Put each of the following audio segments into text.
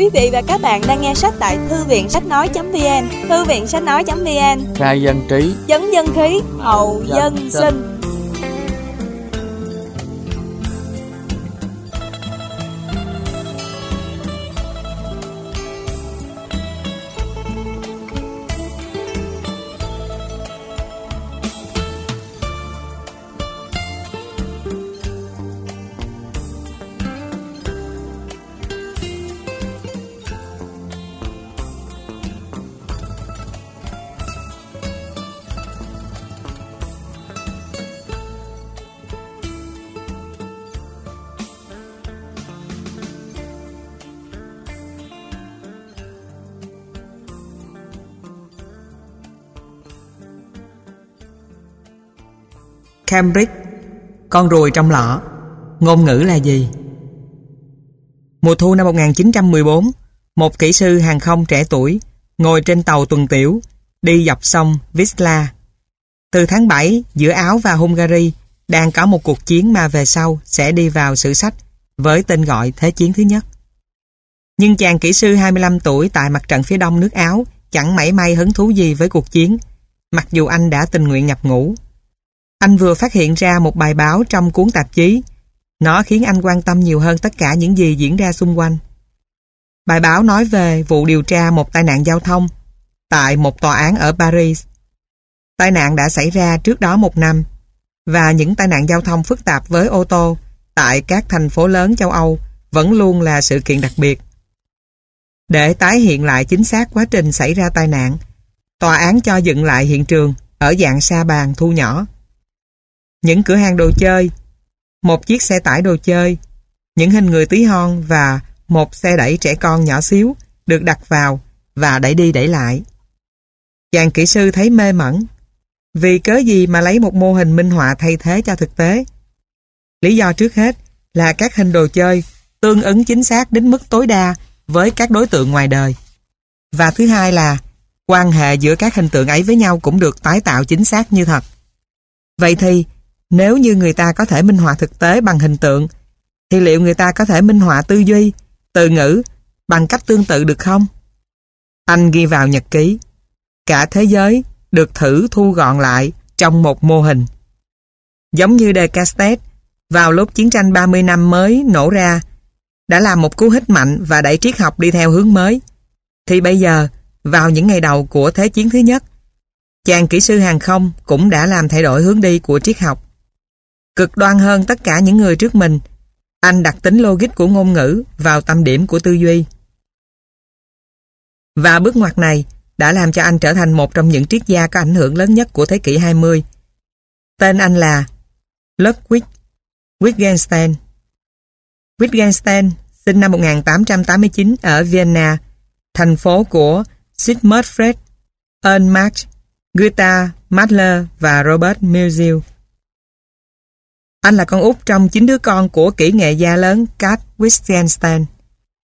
Quý vị và các bạn đang nghe sách tại thư viện sách nói.vn Thư viện sách nói.vn khai dân trí. Dấn dân khí, hậu dân sinh Cambridge. Con ruồi trong lọ. Ngôn ngữ là gì? Mùa thu năm 1914 Một kỹ sư hàng không trẻ tuổi Ngồi trên tàu tuần tiểu, Đi dọc sông Wisla Từ tháng 7 giữa Áo và Hungary, Đang có một cuộc chiến mà về sau Sẽ đi vào sử sách Với tên gọi Thế chiến thứ nhất. Nhưng chàng kỹ sư 25 tuổi Tại mặt trận phía đông nước Áo Chẳng mảy may hứng thú gì với cuộc chiến, Mặc dù anh đã tình nguyện nhập ngũ anh vừa phát hiện ra một bài báo trong cuốn tạp chí. Nó khiến anh quan tâm nhiều hơn tất cả những gì diễn ra xung quanh. Bài báo nói về vụ điều tra một tai nạn giao thông tại một tòa án ở Paris. Tai nạn đã xảy ra trước đó một năm và những tai nạn giao thông phức tạp với ô tô tại các thành phố lớn châu Âu vẫn luôn là sự kiện đặc biệt. Để tái hiện lại chính xác quá trình xảy ra tai nạn, tòa án cho dựng lại hiện trường ở dạng sa bàn thu nhỏ những cửa hàng đồ chơi, một chiếc xe tải đồ chơi, những hình người tí hon và một xe đẩy trẻ con nhỏ xíu được đặt vào và đẩy đi đẩy lại. Chàng kỹ sư thấy mê mẩn vì cớ gì mà lấy một mô hình minh họa thay thế cho thực tế. Lý do trước hết là các hình đồ chơi tương ứng chính xác đến mức tối đa với các đối tượng ngoài đời. Và thứ hai là quan hệ giữa các hình tượng ấy với nhau cũng được tái tạo chính xác như thật. Vậy thì nếu như người ta có thể minh họa thực tế bằng hình tượng, thì liệu người ta có thể minh họa tư duy, từ ngữ bằng cách tương tự được không? Anh ghi vào nhật ký. Cả thế giới được thử thu gọn lại trong một mô hình. Giống như Descartes, vào lúc chiến tranh 30 năm mới nổ ra, đã làm một cú hích mạnh và đẩy triết học đi theo hướng mới. Thì bây giờ, vào những ngày đầu của Thế chiến thứ nhất, chàng kỹ sư hàng không cũng đã làm thay đổi hướng đi của triết học cực đoan hơn tất cả những người trước mình. Anh đặt tính logic của ngôn ngữ vào tâm điểm của tư duy. Và bước ngoặt này đã làm cho anh trở thành một trong những triết gia có ảnh hưởng lớn nhất của thế kỷ 20. Tên anh là Ludwig Wittgenstein. Wittgenstein sinh năm 1889 ở Vienna, thành phố của Sigmund Freud, Ernst Marx, Goethe, Mahler và Robert Musil. Anh là con út trong chín đứa con của kỹ nghệ gia lớn Kat Wittgenstein,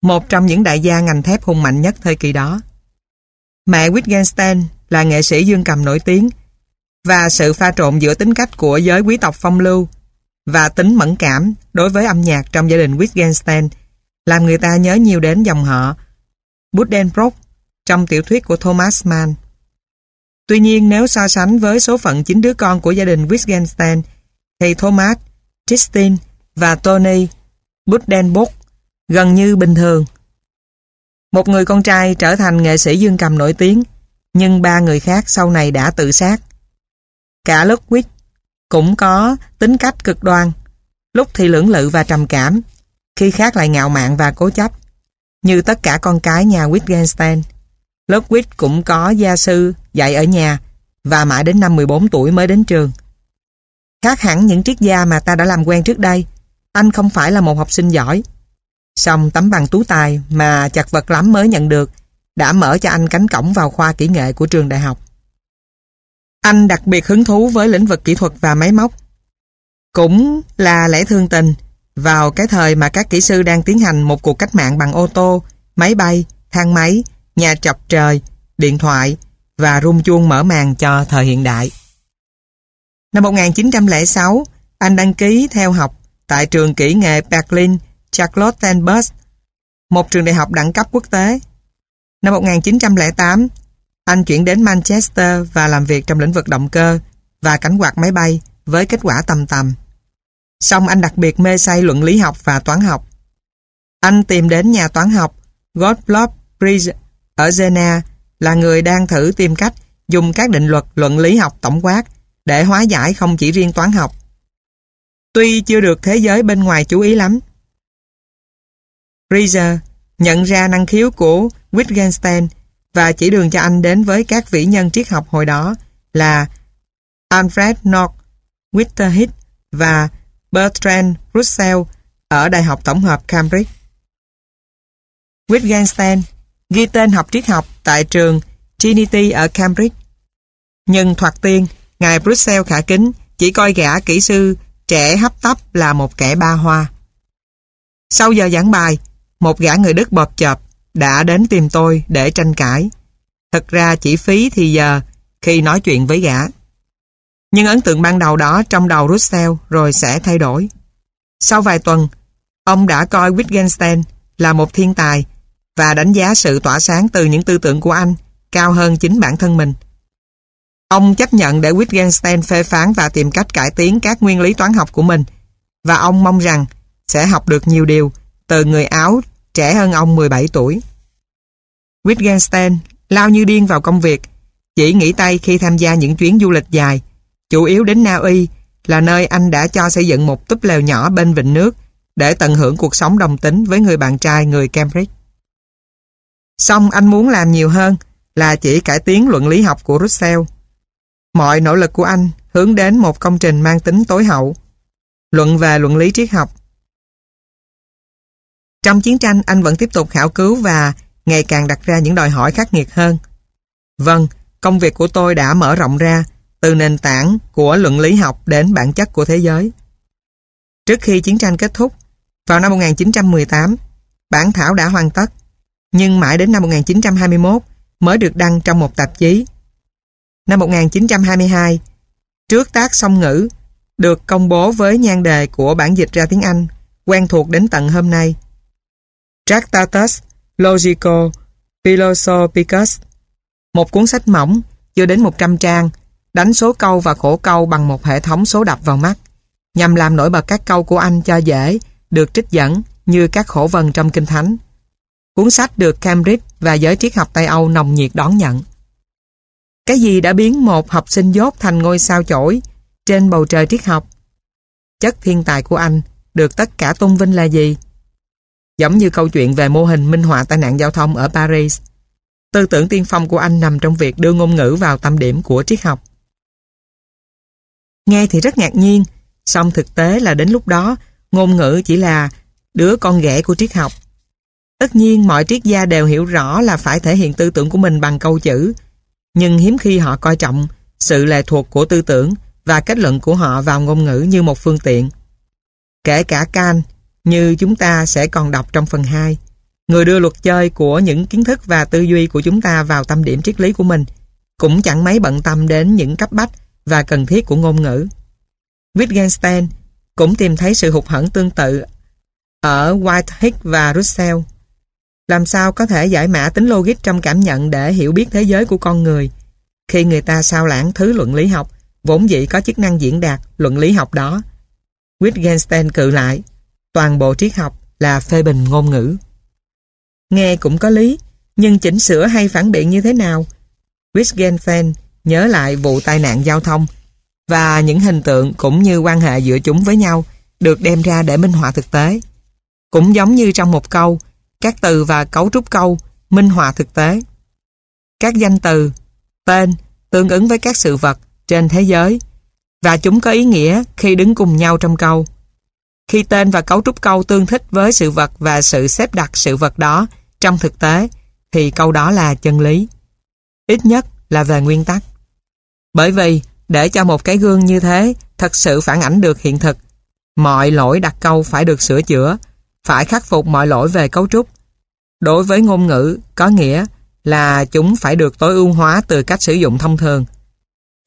một trong những đại gia ngành thép hùng mạnh nhất thời kỳ đó. Mẹ Wittgenstein là nghệ sĩ dương cầm nổi tiếng và sự pha trộn giữa tính cách của giới quý tộc phong lưu và tính mẫn cảm đối với âm nhạc trong gia đình Wittgenstein làm người ta nhớ nhiều đến dòng họ Buddenbrook trong tiểu thuyết của Thomas Mann. Tuy nhiên nếu so sánh với số phận chín đứa con của gia đình Wittgenstein thì Thomas, Tristan và Tony Buddenbrook gần như bình thường. Một người con trai trở thành nghệ sĩ dương cầm nổi tiếng, nhưng ba người khác sau này đã tự sát. Cả Ludwig cũng có tính cách cực đoan, lúc thì lưỡng lự và trầm cảm, khi khác lại ngạo mạn và cố chấp. Như tất cả con cái nhà Wittgenstein, Ludwig cũng có gia sư dạy ở nhà và mãi đến năm 14 tuổi mới đến trường. Khác hẳn những triết gia mà ta đã làm quen trước đây, anh không phải là một học sinh giỏi. Xong tấm bằng tú tài mà chặt vật lắm mới nhận được đã mở cho anh cánh cổng vào khoa kỹ nghệ của trường đại học. Anh đặc biệt hứng thú với lĩnh vực kỹ thuật và máy móc. Cũng là lẽ thương tình vào cái thời mà các kỹ sư đang tiến hành một cuộc cách mạng bằng ô tô, máy bay, thang máy, nhà chọc trời, điện thoại và rung chuông mở màn cho thời hiện đại. Năm 1906, anh đăng ký theo học tại trường kỹ nghệ Berlin Charlottenburg một trường đại học đẳng cấp quốc tế. Năm 1908, anh chuyển đến Manchester và làm việc trong lĩnh vực động cơ và cánh quạt máy bay với kết quả tầm tầm. Xong anh đặc biệt mê say luận lý học và toán học. Anh tìm đến nhà toán học Gottlob Frege ở Jena là người đang thử tìm cách dùng các định luật luận lý học tổng quát để hóa giải không chỉ riêng toán học. Tuy chưa được thế giới bên ngoài chú ý lắm. Rieser nhận ra năng khiếu của Wittgenstein và chỉ đường cho anh đến với các vĩ nhân triết học hồi đó là Alfred North, Whitehead và Bertrand Russell ở Đại học Tổng hợp Cambridge. Wittgenstein ghi tên học triết học tại trường Trinity ở Cambridge. Nhưng thoạt tiên, Ngài Brussels khả kính chỉ coi gã kỹ sư trẻ hấp tấp là một kẻ ba hoa. Sau giờ giảng bài, một gã người Đức bọp chợp đã đến tìm tôi để tranh cãi. Thật ra chỉ phí thì giờ khi nói chuyện với gã. Nhưng ấn tượng ban đầu đó trong đầu Russell rồi sẽ thay đổi. Sau vài tuần, ông đã coi Wittgenstein là một thiên tài và đánh giá sự tỏa sáng từ những tư tưởng của anh cao hơn chính bản thân mình. Ông chấp nhận để Wittgenstein phê phán và tìm cách cải tiến các nguyên lý toán học của mình và ông mong rằng sẽ học được nhiều điều từ người Áo trẻ hơn ông 17 tuổi. Wittgenstein lao như điên vào công việc, chỉ nghỉ tay khi tham gia những chuyến du lịch dài, chủ yếu đến Na Uy là nơi anh đã cho xây dựng một túp lều nhỏ bên vịnh nước để tận hưởng cuộc sống đồng tính với người bạn trai người Cambridge. Xong anh muốn làm nhiều hơn là chỉ cải tiến luận lý học của Russell. Mọi nỗ lực của anh hướng đến một công trình mang tính tối hậu, luận về luận lý triết học. Trong chiến tranh anh vẫn tiếp tục khảo cứu và ngày càng đặt ra những đòi hỏi khắc nghiệt hơn. Vâng, công việc của tôi đã mở rộng ra từ nền tảng của luận lý học đến bản chất của thế giới. Trước khi chiến tranh kết thúc, vào năm 1918, bản thảo đã hoàn tất, nhưng mãi đến năm 1921 mới được đăng trong một tạp chí. Năm 1922, trước tác song ngữ được công bố với nhan đề của bản dịch ra tiếng Anh quen thuộc đến tận hôm nay. Tractatus Logico Philosophicus Một cuốn sách mỏng, chưa đến 100 trang, đánh số câu và khổ câu bằng một hệ thống số đập vào mắt, nhằm làm nổi bật các câu của anh cho dễ, được trích dẫn như các khổ vần trong Kinh Thánh. Cuốn sách được Cambridge và giới triết học Tây Âu nồng nhiệt đón nhận. Cái gì đã biến một học sinh dốt thành ngôi sao chổi trên bầu trời triết học? Chất thiên tài của anh được tất cả tôn vinh là gì? Giống như câu chuyện về mô hình minh họa tai nạn giao thông ở Paris. Tư tưởng tiên phong của anh nằm trong việc đưa ngôn ngữ vào tâm điểm của triết học. Nghe thì rất ngạc nhiên, song thực tế là đến lúc đó, ngôn ngữ chỉ là đứa con ghẻ của triết học. Tất nhiên mọi triết gia đều hiểu rõ là phải thể hiện tư tưởng của mình bằng câu chữ, nhưng hiếm khi họ coi trọng sự lệ thuộc của tư tưởng và kết luận của họ vào ngôn ngữ như một phương tiện. Kể cả Kant, như chúng ta sẽ còn đọc trong phần 2, người đưa luật chơi của những kiến thức và tư duy của chúng ta vào tâm điểm triết lý của mình, cũng chẳng mấy bận tâm đến những cấp bách và cần thiết của ngôn ngữ. Wittgenstein cũng tìm thấy sự hụt hẫng tương tự ở Whitehead và Russell. Làm sao có thể giải mã tính logic trong cảm nhận để hiểu biết thế giới của con người khi người ta sao lãng thứ luận lý học vốn dĩ có chức năng diễn đạt luận lý học đó. Wittgenstein cự lại toàn bộ triết học là phê bình ngôn ngữ. Nghe cũng có lý, nhưng chỉnh sửa hay phản biện như thế nào? Wittgenstein nhớ lại vụ tai nạn giao thông và những hình tượng cũng như quan hệ giữa chúng với nhau được đem ra để minh họa thực tế. Cũng giống như trong một câu, các từ và cấu trúc câu minh họa thực tế. Các danh từ, tên tương ứng với các sự vật trên thế giới và chúng có ý nghĩa khi đứng cùng nhau trong câu. Khi tên và cấu trúc câu tương thích với sự vật và sự xếp đặt sự vật đó trong thực tế thì câu đó là chân lý. Ít nhất là về nguyên tắc. Bởi vì để cho một cái gương như thế thật sự phản ảnh được hiện thực, mọi lỗi đặt câu phải được sửa chữa, phải khắc phục mọi lỗi về cấu trúc. Đối với ngôn ngữ, có nghĩa là chúng phải được tối ưu hóa từ cách sử dụng thông thường.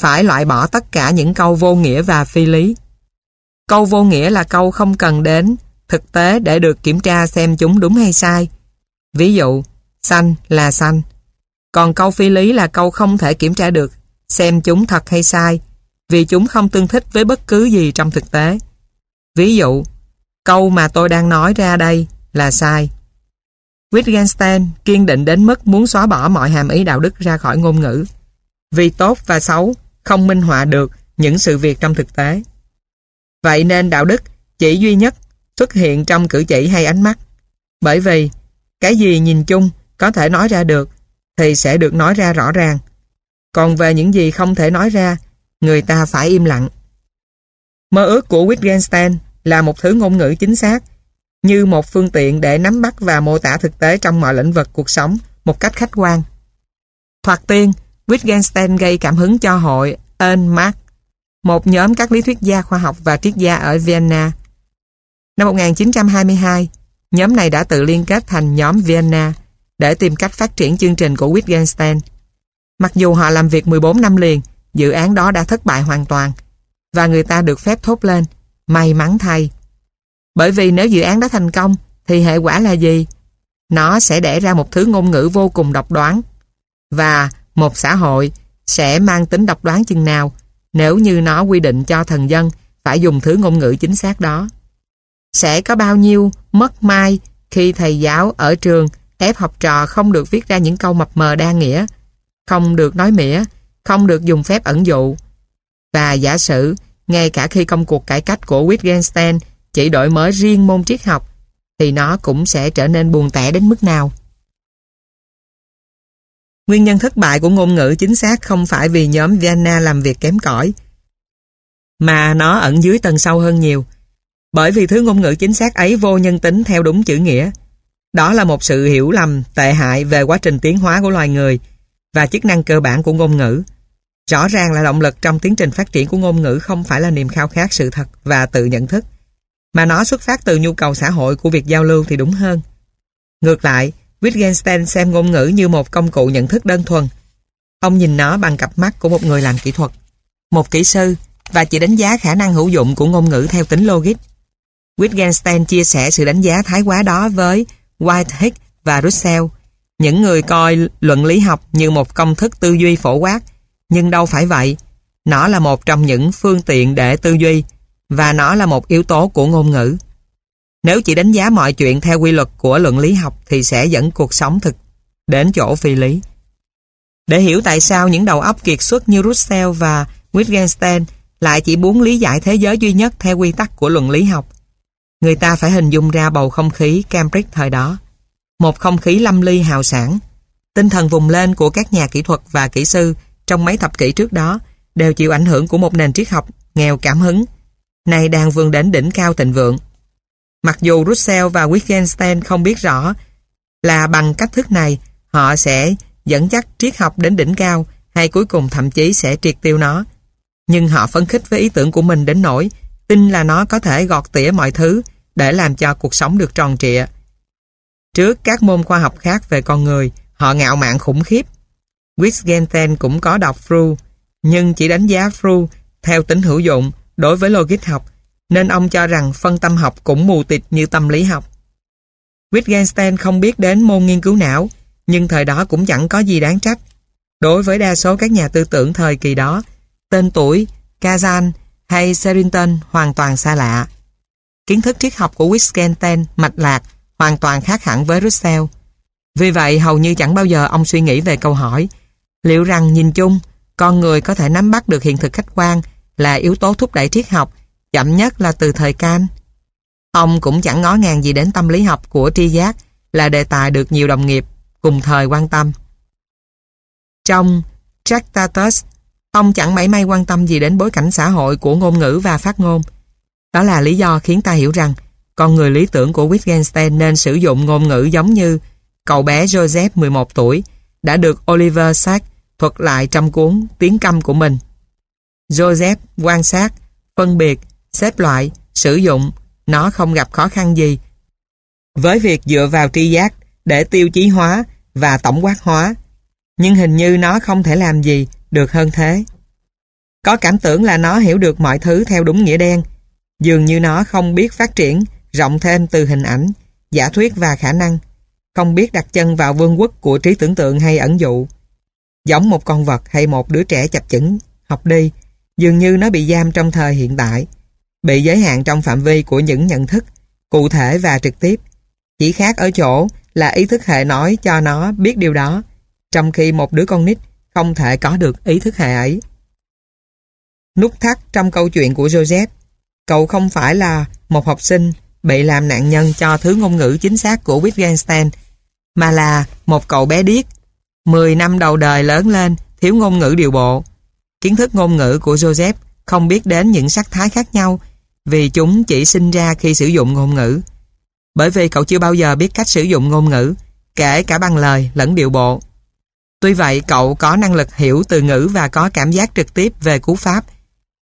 Phải loại bỏ tất cả những câu vô nghĩa và phi lý. Câu vô nghĩa là câu không cần đến thực tế để được kiểm tra xem chúng đúng hay sai, Ví dụ, xanh là xanh. Còn câu phi lý là câu không thể kiểm tra được xem chúng thật hay sai vì chúng không tương thích với bất cứ gì trong thực tế. Ví dụ, câu mà tôi đang nói ra đây là sai. Wittgenstein kiên định đến mức muốn xóa bỏ mọi hàm ý đạo đức ra khỏi ngôn ngữ vì tốt và xấu không minh họa được những sự việc trong thực tế. Vậy nên đạo đức chỉ duy nhất xuất hiện trong cử chỉ hay ánh mắt. Bởi vì cái gì nhìn chung có thể nói ra được thì sẽ được nói ra rõ ràng. Còn về những gì không thể nói ra, người ta phải im lặng. Mơ ước của Wittgenstein là một thứ ngôn ngữ chính xác, như một phương tiện để nắm bắt và mô tả thực tế trong mọi lĩnh vực cuộc sống một cách khách quan. Thoạt tiên, Wittgenstein gây cảm hứng cho hội Einmark, một nhóm các lý thuyết gia khoa học và triết gia ở Vienna. Năm 1922, nhóm này đã tự liên kết thành nhóm Vienna để tìm cách phát triển chương trình của Wittgenstein. Mặc dù họ làm việc 14 năm liền, dự án đó đã thất bại hoàn toàn và người ta được phép thốt lên may mắn thay. Bởi vì nếu dự án đã thành công thì hệ quả là gì? Nó sẽ đẻ ra một thứ ngôn ngữ vô cùng độc đoán và một xã hội sẽ mang tính độc đoán chừng nào nếu như nó quy định cho thần dân phải dùng thứ ngôn ngữ chính xác đó. Sẽ có bao nhiêu mất mai khi thầy giáo ở trường ép học trò không được viết ra những câu mập mờ đa nghĩa, không được nói mỉa, không được dùng phép ẩn dụ. Và giả sử, ngay cả khi công cuộc cải cách của Wittgenstein chỉ đổi mới riêng môn triết học, thì nó cũng sẽ trở nên buồn tẻ đến mức nào. Nguyên nhân thất bại của ngôn ngữ chính xác không phải vì nhóm Vienna làm việc kém cỏi, mà nó ẩn dưới tầng sâu hơn nhiều. Bởi vì thứ ngôn ngữ chính xác ấy vô nhân tính theo đúng chữ nghĩa. Đó là một sự hiểu lầm tệ hại về quá trình tiến hóa của loài người và chức năng cơ bản của ngôn ngữ. Rõ ràng là động lực trong tiến trình phát triển của ngôn ngữ không phải là niềm khao khát sự thật và tự nhận thức, mà nó xuất phát từ nhu cầu xã hội của việc giao lưu thì đúng hơn. Ngược lại, Wittgenstein xem ngôn ngữ như một công cụ nhận thức đơn thuần. Ông nhìn nó bằng cặp mắt của một người làm kỹ thuật, một kỹ sư và chỉ đánh giá khả năng hữu dụng của ngôn ngữ theo tính logic. Wittgenstein chia sẻ sự đánh giá thái quá đó với Whitehead và Russell, những người coi luận lý học như một công thức tư duy phổ quát, nhưng đâu phải vậy. Nó là một trong những phương tiện để tư duy và nó là một yếu tố của ngôn ngữ. Nếu chỉ đánh giá mọi chuyện theo quy luật của luận lý học thì sẽ dẫn cuộc sống thực đến chỗ phi lý. Để hiểu tại sao những đầu óc kiệt xuất như Russell và Wittgenstein lại chỉ muốn lý giải thế giới duy nhất theo quy tắc của luận lý học, người ta phải hình dung ra bầu không khí Cambridge thời đó. Một không khí lâm ly hào sản. Tinh thần vùng lên của các nhà kỹ thuật và kỹ sư trong mấy thập kỷ trước đó đều chịu ảnh hưởng của một nền triết học nghèo cảm hứng, này đang vươn đến đỉnh cao thịnh vượng. Mặc dù Russell và Wittgenstein không biết rõ là bằng cách thức này họ sẽ dẫn dắt triết học đến đỉnh cao hay cuối cùng thậm chí sẽ triệt tiêu nó. Nhưng họ phấn khích với ý tưởng của mình đến nỗi tin là nó có thể gọt tỉa mọi thứ để làm cho cuộc sống được tròn trịa. Trước các môn khoa học khác về con người, họ ngạo mạn khủng khiếp. Wittgenstein cũng có đọc Freud, nhưng chỉ đánh giá Freud theo tính hữu dụng đối với logic học nên ông cho rằng phân tâm học cũng mù tịt như tâm lý học. Wittgenstein không biết đến môn nghiên cứu não, nhưng thời đó cũng chẳng có gì đáng trách. Đối với đa số các nhà tư tưởng thời kỳ đó, tên tuổi, Kazan hay Sherrington hoàn toàn xa lạ. Kiến thức triết học của Wittgenstein mạch lạc hoàn toàn khác hẳn với Russell. Vì vậy hầu như chẳng bao giờ ông suy nghĩ về câu hỏi liệu rằng nhìn chung con người có thể nắm bắt được hiện thực khách quan là yếu tố thúc đẩy triết học chậm nhất là từ thời can. Ông cũng chẳng ngó ngàng gì đến tâm lý học của tri giác là đề tài được nhiều đồng nghiệp cùng thời quan tâm. Trong Tractatus, ông chẳng mảy may quan tâm gì đến bối cảnh xã hội của ngôn ngữ và phát ngôn. Đó là lý do khiến ta hiểu rằng con người lý tưởng của Wittgenstein nên sử dụng ngôn ngữ giống như cậu bé Joseph 11 tuổi đã được Oliver Sacks thuật lại trong cuốn Tiếng câm của mình. Joseph quan sát, phân biệt, xếp loại, sử dụng, nó không gặp khó khăn gì. Với việc dựa vào tri giác để tiêu chí hóa và tổng quát hóa, nhưng hình như nó không thể làm gì được hơn thế. Có cảm tưởng là nó hiểu được mọi thứ theo đúng nghĩa đen, dường như nó không biết phát triển rộng thêm từ hình ảnh, giả thuyết và khả năng, không biết đặt chân vào vương quốc của trí tưởng tượng hay ẩn dụ. Giống một con vật hay một đứa trẻ chập chững, học đi, dường như nó bị giam trong thời hiện tại, bị giới hạn trong phạm vi của những nhận thức, cụ thể và trực tiếp. Chỉ khác ở chỗ là ý thức hệ nói cho nó biết điều đó, trong khi một đứa con nít không thể có được ý thức hệ ấy. Nút thắt trong câu chuyện của Joseph, cậu không phải là một học sinh bị làm nạn nhân cho thứ ngôn ngữ chính xác của Wittgenstein, mà là một cậu bé điếc, 10 năm đầu đời lớn lên, thiếu ngôn ngữ điều bộ. Kiến thức ngôn ngữ của Joseph không biết đến những sắc thái khác nhau vì chúng chỉ sinh ra khi sử dụng ngôn ngữ. Bởi vì cậu chưa bao giờ biết cách sử dụng ngôn ngữ, kể cả bằng lời lẫn điệu bộ. Tuy vậy, cậu có năng lực hiểu từ ngữ và có cảm giác trực tiếp về cú pháp.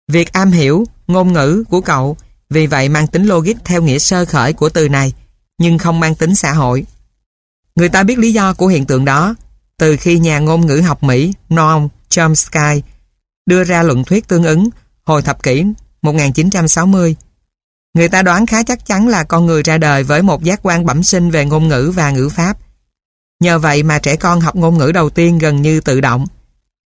Việc am hiểu ngôn ngữ của cậu vì vậy mang tính logic theo nghĩa sơ khởi của từ này, nhưng không mang tính xã hội. Người ta biết lý do của hiện tượng đó từ khi nhà ngôn ngữ học Mỹ Noam Chomsky đưa ra luận thuyết tương ứng hồi thập kỷ 1960. Người ta đoán khá chắc chắn là con người ra đời với một giác quan bẩm sinh về ngôn ngữ và ngữ pháp. Nhờ vậy mà trẻ con học ngôn ngữ đầu tiên gần như tự động.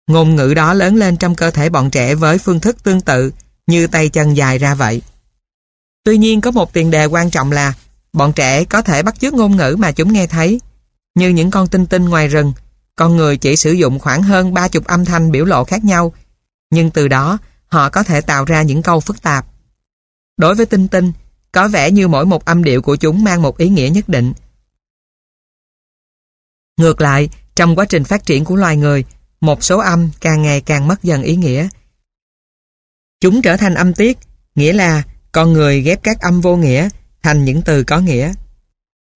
Ngôn ngữ đó lớn lên trong cơ thể bọn trẻ với phương thức tương tự như tay chân dài ra vậy. Tuy nhiên có một tiền đề quan trọng là bọn trẻ có thể bắt chước ngôn ngữ mà chúng nghe thấy. Như những con tinh tinh ngoài rừng, con người chỉ sử dụng khoảng hơn 30 âm thanh biểu lộ khác nhau, nhưng từ đó họ có thể tạo ra những câu phức tạp. Đối với tinh tinh, có vẻ như mỗi một âm điệu của chúng mang một ý nghĩa nhất định. Ngược lại, trong quá trình phát triển của loài người, một số âm càng ngày càng mất dần ý nghĩa. Chúng trở thành âm tiết, nghĩa là con người ghép các âm vô nghĩa thành những từ có nghĩa.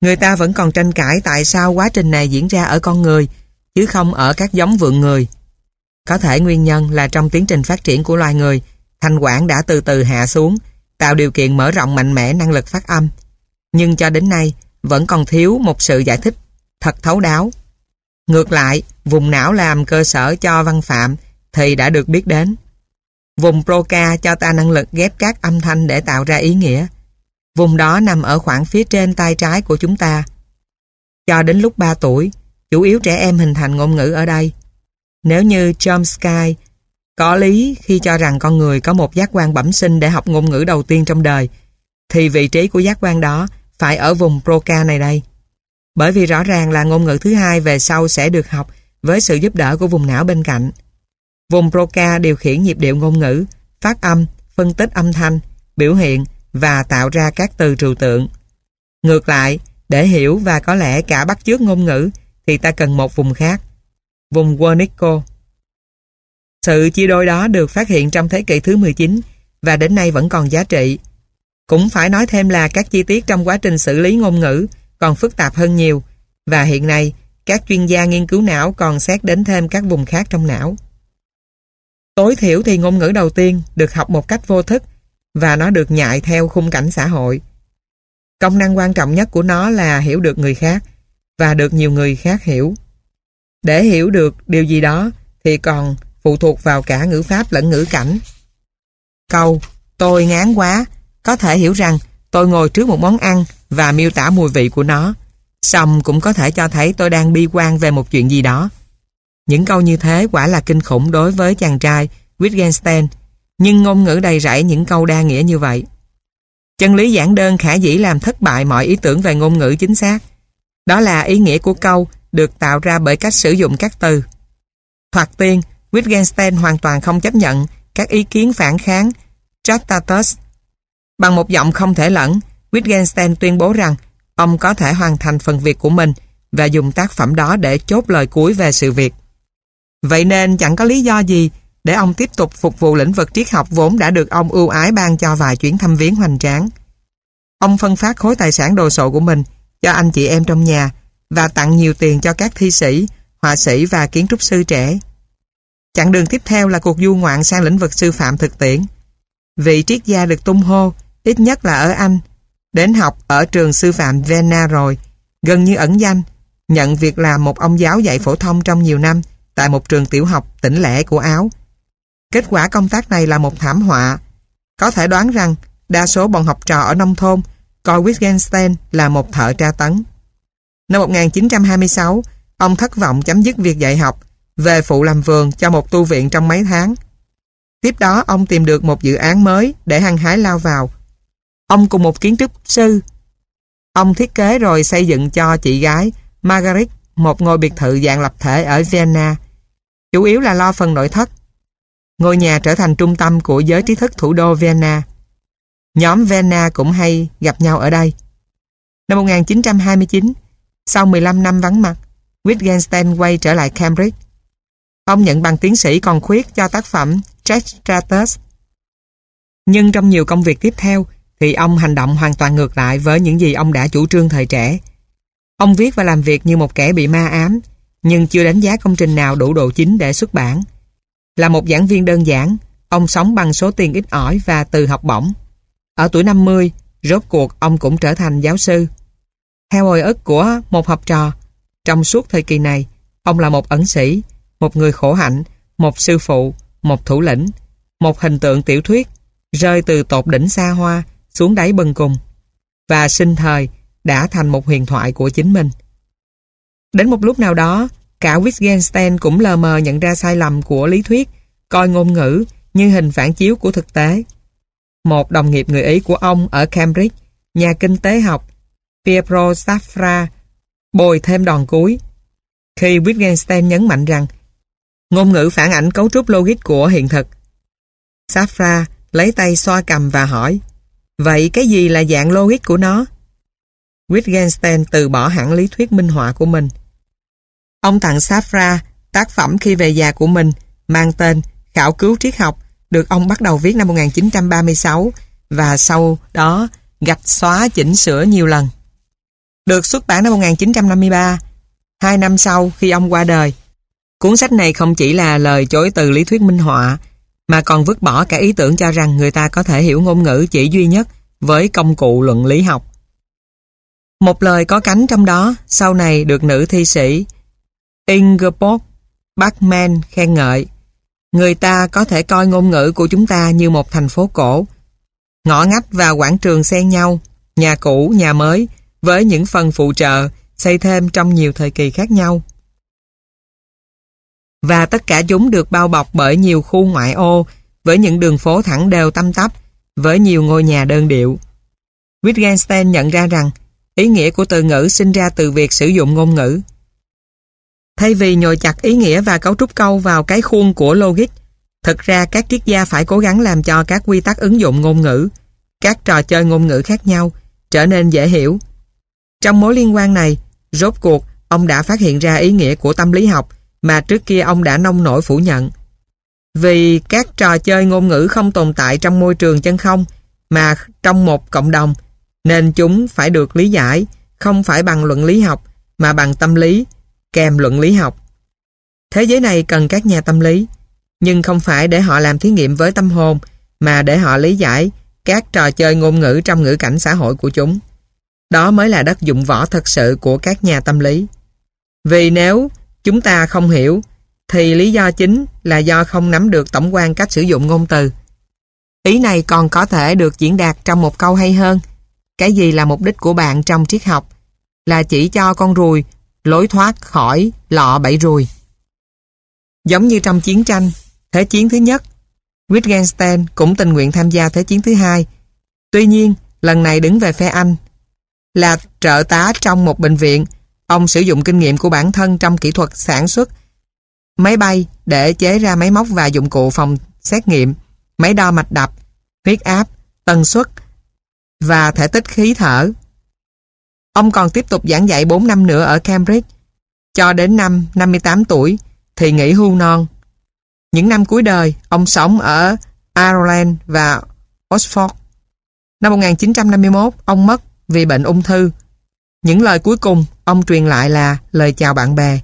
Người ta vẫn còn tranh cãi tại sao quá trình này diễn ra ở con người, chứ không ở các giống vượn người. Có thể nguyên nhân là trong tiến trình phát triển của loài người, thanh quản đã từ từ hạ xuống, tạo điều kiện mở rộng mạnh mẽ năng lực phát âm. Nhưng cho đến nay, vẫn còn thiếu một sự giải thích thật thấu đáo. Ngược lại, vùng não làm cơ sở cho văn phạm thì đã được biết đến. Vùng Broca cho ta năng lực ghép các âm thanh để tạo ra ý nghĩa. Vùng đó nằm ở khoảng phía trên tay trái của chúng ta. Cho đến lúc 3 tuổi, chủ yếu trẻ em hình thành ngôn ngữ ở đây. Nếu như Chomsky có lý khi cho rằng con người có một giác quan bẩm sinh để học ngôn ngữ đầu tiên trong đời, thì vị trí của giác quan đó phải ở vùng Broca này đây. Bởi vì rõ ràng là ngôn ngữ thứ hai về sau sẽ được học với sự giúp đỡ của vùng não bên cạnh. Vùng Broca điều khiển nhịp điệu ngôn ngữ, phát âm, phân tích âm thanh, biểu hiện và tạo ra các từ trừu tượng. Ngược lại, để hiểu và có lẽ cả bắt chước ngôn ngữ thì ta cần một vùng khác, vùng Wernicke. Sự chia đôi đó được phát hiện trong thế kỷ thứ 19 và đến nay vẫn còn giá trị. Cũng phải nói thêm là các chi tiết trong quá trình xử lý ngôn ngữ còn phức tạp hơn nhiều và hiện nay các chuyên gia nghiên cứu não còn xét đến thêm các vùng khác trong não. Tối thiểu thì ngôn ngữ đầu tiên được học một cách vô thức và nó được nhại theo khung cảnh xã hội. Công năng quan trọng nhất của nó là hiểu được người khác và được nhiều người khác hiểu. Để hiểu được điều gì đó thì còn phụ thuộc vào cả ngữ pháp lẫn ngữ cảnh. Câu tôi ngán quá có thể hiểu rằng tôi ngồi trước một món ăn và miêu tả mùi vị của nó. Xong cũng có thể cho thấy tôi đang bi quan về một chuyện gì đó. Những câu như thế quả là kinh khủng đối với chàng trai Wittgenstein, nhưng ngôn ngữ đầy rẫy những câu đa nghĩa như vậy. Chân lý giản đơn khả dĩ làm thất bại mọi ý tưởng về ngôn ngữ chính xác. Đó là ý nghĩa của câu được tạo ra bởi cách sử dụng các từ. Thoạt tiên, Wittgenstein hoàn toàn không chấp nhận các ý kiến phản kháng Tractatus. Bằng một giọng không thể lẫn, Wittgenstein tuyên bố rằng ông có thể hoàn thành phần việc của mình và dùng tác phẩm đó để chốt lời cuối về sự việc. Vậy nên chẳng có lý do gì để ông tiếp tục phục vụ lĩnh vực triết học vốn đã được ông ưu ái ban cho vài chuyến thăm viếng hoành tráng. Ông phân phát khối tài sản đồ sộ của mình cho anh chị em trong nhà và tặng nhiều tiền cho các thi sĩ, họa sĩ và kiến trúc sư trẻ. Chặng đường tiếp theo là cuộc du ngoạn sang lĩnh vực sư phạm thực tiễn. Vị triết gia được tung hô, ít nhất là ở Anh, đến học ở trường sư phạm Vienna rồi, gần như ẩn danh, nhận việc làm một ông giáo dạy phổ thông trong nhiều năm tại một trường tiểu học tỉnh lẻ của Áo. Kết quả công tác này là một thảm họa. Có thể đoán rằng đa số bọn học trò ở nông thôn coi Wittgenstein là một thợ tra tấn. Năm 1926, ông thất vọng chấm dứt việc dạy học, về phụ làm vườn cho một tu viện trong mấy tháng. Tiếp đó ông tìm được một dự án mới để hăng hái lao vào. Ông cùng một kiến trúc sư. Ông thiết kế rồi xây dựng cho chị gái Margaret một ngôi biệt thự dạng lập thể ở Vienna. Chủ yếu là lo phần nội thất. Ngôi nhà trở thành trung tâm của giới trí thức thủ đô Vienna. Nhóm vena cũng hay gặp nhau ở đây. Năm 1929, sau 15 năm vắng mặt, Wittgenstein quay trở lại Cambridge. Ông nhận bằng tiến sĩ còn khuyết cho tác phẩm Jack Stratus. Nhưng trong nhiều công việc tiếp theo thì ông hành động hoàn toàn ngược lại với những gì ông đã chủ trương thời trẻ. Ông viết và làm việc như một kẻ bị ma ám, nhưng chưa đánh giá công trình nào đủ độ chính để xuất bản. Là một giảng viên đơn giản, ông sống bằng số tiền ít ỏi và từ học bổng. Ở tuổi 50, rốt cuộc ông cũng trở thành giáo sư. Theo hồi ức của một học trò, trong suốt thời kỳ này, ông là một ẩn sĩ, một người khổ hạnh, một sư phụ, một thủ lĩnh, một hình tượng tiểu thuyết, rơi từ tột đỉnh xa hoa xuống đáy bần cùng, và sinh thời đã thành một huyền thoại của chính mình. Đến một lúc nào đó, cả Wittgenstein cũng lờ mờ nhận ra sai lầm của lý thuyết, coi ngôn ngữ như hình phản chiếu của thực tế. Một đồng nghiệp người Ý của ông ở Cambridge, nhà kinh tế học, Pietro Safra, bồi thêm đòn cuối. Khi Wittgenstein nhấn mạnh rằng ngôn ngữ phản ảnh cấu trúc logic của hiện thực. Safra lấy tay xoa cầm và hỏi Vậy cái gì là dạng logic của nó? Wittgenstein từ bỏ hẳn lý thuyết minh họa của mình. Ông tặng Safra tác phẩm khi về già của mình mang tên Khảo cứu triết học được ông bắt đầu viết năm 1936 và sau đó gạch xóa chỉnh sửa nhiều lần. Được xuất bản năm 1953, hai năm sau khi ông qua đời. Cuốn sách này không chỉ là lời chối từ lý thuyết minh họa mà còn vứt bỏ cả ý tưởng cho rằng người ta có thể hiểu ngôn ngữ chỉ duy nhất với công cụ luận lý học. Một lời có cánh trong đó sau này được nữ thi sĩ Ingeborg Bachmann khen ngợi. Người ta có thể coi ngôn ngữ của chúng ta như một thành phố cổ. Ngõ ngách và quảng trường xen nhau, nhà cũ, nhà mới, với những phần phụ trợ xây thêm trong nhiều thời kỳ khác nhau. Và tất cả chúng được bao bọc bởi nhiều khu ngoại ô, với những đường phố thẳng đều tăm tắp, với nhiều ngôi nhà đơn điệu. Wittgenstein nhận ra rằng ý nghĩa của từ ngữ sinh ra từ việc sử dụng ngôn ngữ. Thay vì nhồi chặt ý nghĩa và cấu trúc câu vào cái khuôn của logic, thực ra các triết gia phải cố gắng làm cho các quy tắc ứng dụng ngôn ngữ, các trò chơi ngôn ngữ khác nhau, trở nên dễ hiểu. Trong mối liên quan này, rốt cuộc, ông đã phát hiện ra ý nghĩa của tâm lý học mà trước kia ông đã nông nổi phủ nhận. Vì các trò chơi ngôn ngữ không tồn tại trong môi trường chân không, mà trong một cộng đồng, nên chúng phải được lý giải không phải bằng luận lý học mà bằng tâm lý kèm luận lý học. Thế giới này cần các nhà tâm lý, nhưng không phải để họ làm thí nghiệm với tâm hồn, mà để họ lý giải các trò chơi ngôn ngữ trong ngữ cảnh xã hội của chúng. Đó mới là đất dụng võ thật sự của các nhà tâm lý. Vì nếu chúng ta không hiểu, thì lý do chính là do không nắm được tổng quan cách sử dụng ngôn từ. Ý này còn có thể được diễn đạt trong một câu hay hơn. Cái gì là mục đích của bạn trong triết học? Là chỉ cho con ruồi lối thoát khỏi lọ bẫy ruồi. Giống như trong chiến tranh, Thế chiến thứ nhất, Wittgenstein cũng tình nguyện tham gia Thế chiến thứ hai. Tuy nhiên, lần này đứng về phe Anh. Là trợ tá trong một bệnh viện, ông sử dụng kinh nghiệm của bản thân trong kỹ thuật sản xuất máy bay để chế ra máy móc và dụng cụ phòng xét nghiệm, máy đo mạch đập, huyết áp, tần suất và thể tích khí thở. Ông còn tiếp tục giảng dạy 4 năm nữa ở Cambridge. Cho đến năm 58 tuổi thì nghỉ hưu non. Những năm cuối đời, ông sống ở Ireland và Oxford. Năm 1951, ông mất vì bệnh ung thư. Những lời cuối cùng ông truyền lại là lời chào bạn bè.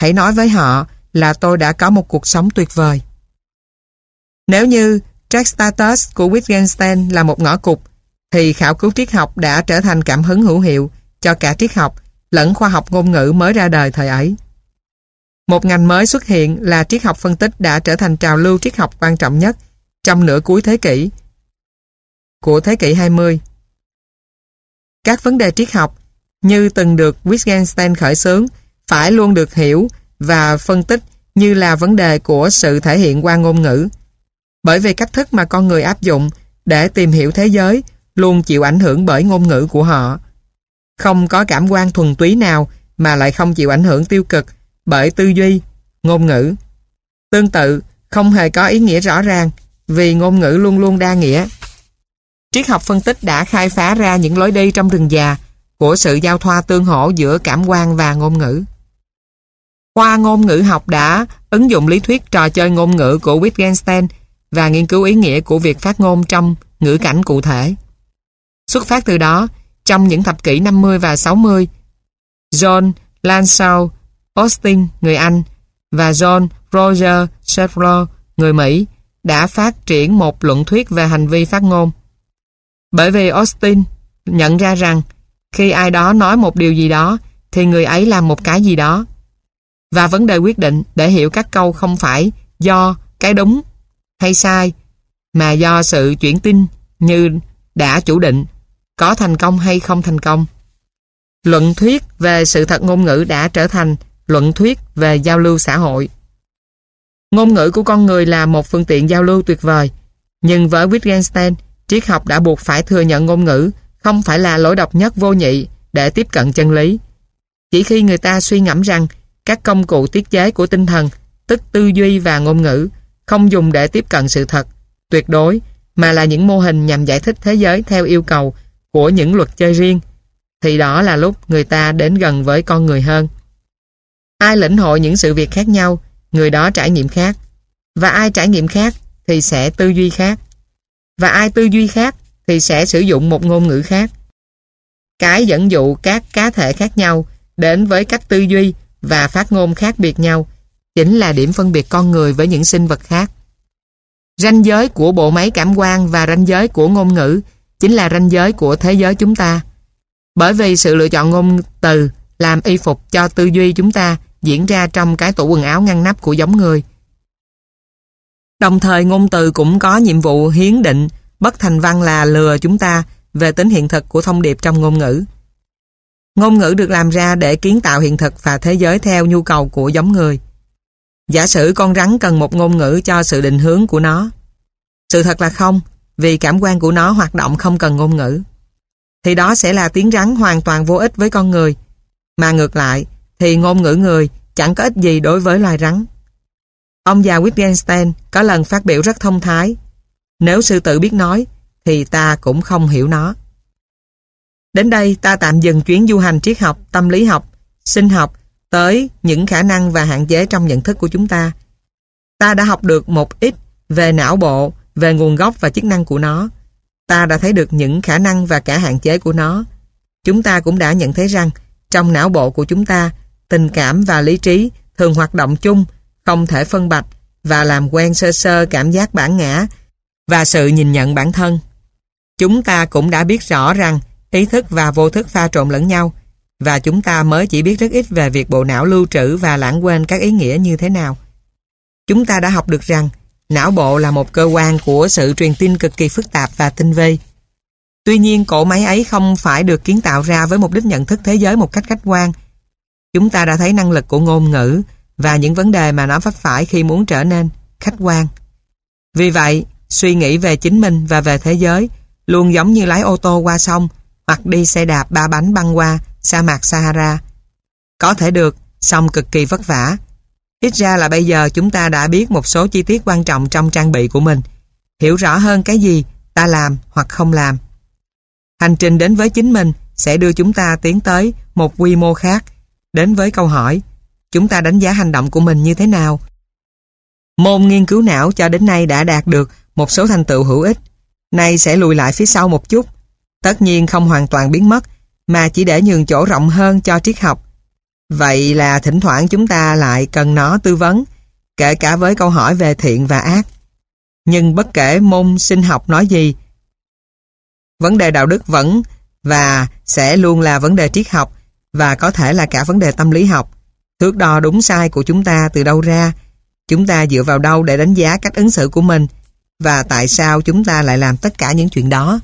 Hãy nói với họ là tôi đã có một cuộc sống tuyệt vời. Nếu như Jack Status của Wittgenstein là một ngõ cụt, thì khảo cứu triết học đã trở thành cảm hứng hữu hiệu cho cả triết học lẫn khoa học ngôn ngữ mới ra đời thời ấy. Một ngành mới xuất hiện là triết học phân tích đã trở thành trào lưu triết học quan trọng nhất trong nửa cuối thế kỷ của thế kỷ 20. Các vấn đề triết học như từng được Wittgenstein khởi xướng phải luôn được hiểu và phân tích như là vấn đề của sự thể hiện qua ngôn ngữ. Bởi vì cách thức mà con người áp dụng để tìm hiểu thế giới luôn chịu ảnh hưởng bởi ngôn ngữ của họ. Không có cảm quan thuần túy nào mà lại không chịu ảnh hưởng tiêu cực bởi tư duy, ngôn ngữ. Tương tự, không hề có ý nghĩa rõ ràng vì ngôn ngữ luôn luôn đa nghĩa. Triết học phân tích đã khai phá ra những lối đi trong rừng già của sự giao thoa tương hỗ giữa cảm quan và ngôn ngữ. Khoa ngôn ngữ học đã ứng dụng lý thuyết trò chơi ngôn ngữ của Wittgenstein và nghiên cứu ý nghĩa của việc phát ngôn trong ngữ cảnh cụ thể. Xuất phát từ đó, trong những thập kỷ 50 và 60, John Lansau Austin, người Anh, và John Roger Sheffler, người Mỹ, đã phát triển một luận thuyết về hành vi phát ngôn. Bởi vì Austin nhận ra rằng khi ai đó nói một điều gì đó thì người ấy làm một cái gì đó. Và vấn đề quyết định để hiểu các câu không phải do cái đúng hay sai mà do sự chuyển tin như đã chủ định có thành công hay không thành công. Luận thuyết về sự thật ngôn ngữ đã trở thành luận thuyết về giao lưu xã hội. Ngôn ngữ của con người là một phương tiện giao lưu tuyệt vời, nhưng với Wittgenstein, triết học đã buộc phải thừa nhận ngôn ngữ không phải là lối độc nhất vô nhị để tiếp cận chân lý. Chỉ khi người ta suy ngẫm rằng các công cụ tiết chế của tinh thần, tức tư duy và ngôn ngữ, không dùng để tiếp cận sự thật, tuyệt đối, mà là những mô hình nhằm giải thích thế giới theo yêu cầu của những luật chơi riêng, thì đó là lúc người ta đến gần với con người hơn. Ai lĩnh hội những sự việc khác nhau, người đó trải nghiệm khác. Và ai trải nghiệm khác thì sẽ tư duy khác. Và ai tư duy khác thì sẽ sử dụng một ngôn ngữ khác. Cái dẫn dụ các cá thể khác nhau đến với cách tư duy và phát ngôn khác biệt nhau chính là điểm phân biệt con người với những sinh vật khác. Ranh giới của bộ máy cảm quan và ranh giới của ngôn ngữ chính là ranh giới của thế giới chúng ta. Bởi vì sự lựa chọn ngôn từ làm y phục cho tư duy chúng ta diễn ra trong cái tủ quần áo ngăn nắp của giống người. Đồng thời ngôn từ cũng có nhiệm vụ hiến định bất thành văn là lừa chúng ta về tính hiện thực của thông điệp trong ngôn ngữ. Ngôn ngữ được làm ra để kiến tạo hiện thực và thế giới theo nhu cầu của giống người. Giả sử con rắn cần một ngôn ngữ cho sự định hướng của nó. Sự thật là không, vì cảm quan của nó hoạt động không cần ngôn ngữ. Thì đó sẽ là tiếng rắn hoàn toàn vô ích với con người. Mà ngược lại, thì ngôn ngữ người chẳng có ích gì đối với loài rắn. Ông già Wittgenstein có lần phát biểu rất thông thái. Nếu sư tử biết nói, thì ta cũng không hiểu nó. Đến đây ta tạm dừng chuyến du hành triết học, tâm lý học, sinh học tới những khả năng và hạn chế trong nhận thức của chúng ta. Ta đã học được một ít về não bộ, về nguồn gốc và chức năng của nó. Ta đã thấy được những khả năng và cả hạn chế của nó. Chúng ta cũng đã nhận thấy rằng trong não bộ của chúng ta tình cảm và lý trí thường hoạt động chung, không thể phân bạch và làm quen sơ sơ cảm giác bản ngã và sự nhìn nhận bản thân. Chúng ta cũng đã biết rõ rằng ý thức và vô thức pha trộn lẫn nhau và chúng ta mới chỉ biết rất ít về việc bộ não lưu trữ và lãng quên các ý nghĩa như thế nào. Chúng ta đã học được rằng não bộ là một cơ quan của sự truyền tin cực kỳ phức tạp và tinh vi. Tuy nhiên, cỗ máy ấy không phải được kiến tạo ra với mục đích nhận thức thế giới một cách khách quan, Chúng ta đã thấy năng lực của ngôn ngữ và những vấn đề mà nó vấp phải khi muốn trở nên khách quan. Vì vậy, suy nghĩ về chính mình và về thế giới luôn giống như lái ô tô qua sông hoặc đi xe đạp ba bánh băng qua sa mạc Sahara. Có thể được, song cực kỳ vất vả. Ít ra là bây giờ chúng ta đã biết một số chi tiết quan trọng trong trang bị của mình, hiểu rõ hơn cái gì ta làm hoặc không làm. Hành trình đến với chính mình sẽ đưa chúng ta tiến tới một quy mô khác đến với câu hỏi chúng ta đánh giá hành động của mình như thế nào? Môn nghiên cứu não cho đến nay đã đạt được một số thành tựu hữu ích. Nay sẽ lùi lại phía sau một chút. Tất nhiên không hoàn toàn biến mất, mà chỉ để nhường chỗ rộng hơn cho triết học. Vậy là thỉnh thoảng chúng ta lại cần nó tư vấn, kể cả với câu hỏi về thiện và ác. Nhưng bất kể môn sinh học nói gì, vấn đề đạo đức vẫn và sẽ luôn là vấn đề triết học và có thể là cả vấn đề tâm lý học. Thước đo đúng sai của chúng ta từ đâu ra, chúng ta dựa vào đâu để đánh giá cách ứng xử của mình và tại sao chúng ta lại làm tất cả những chuyện đó.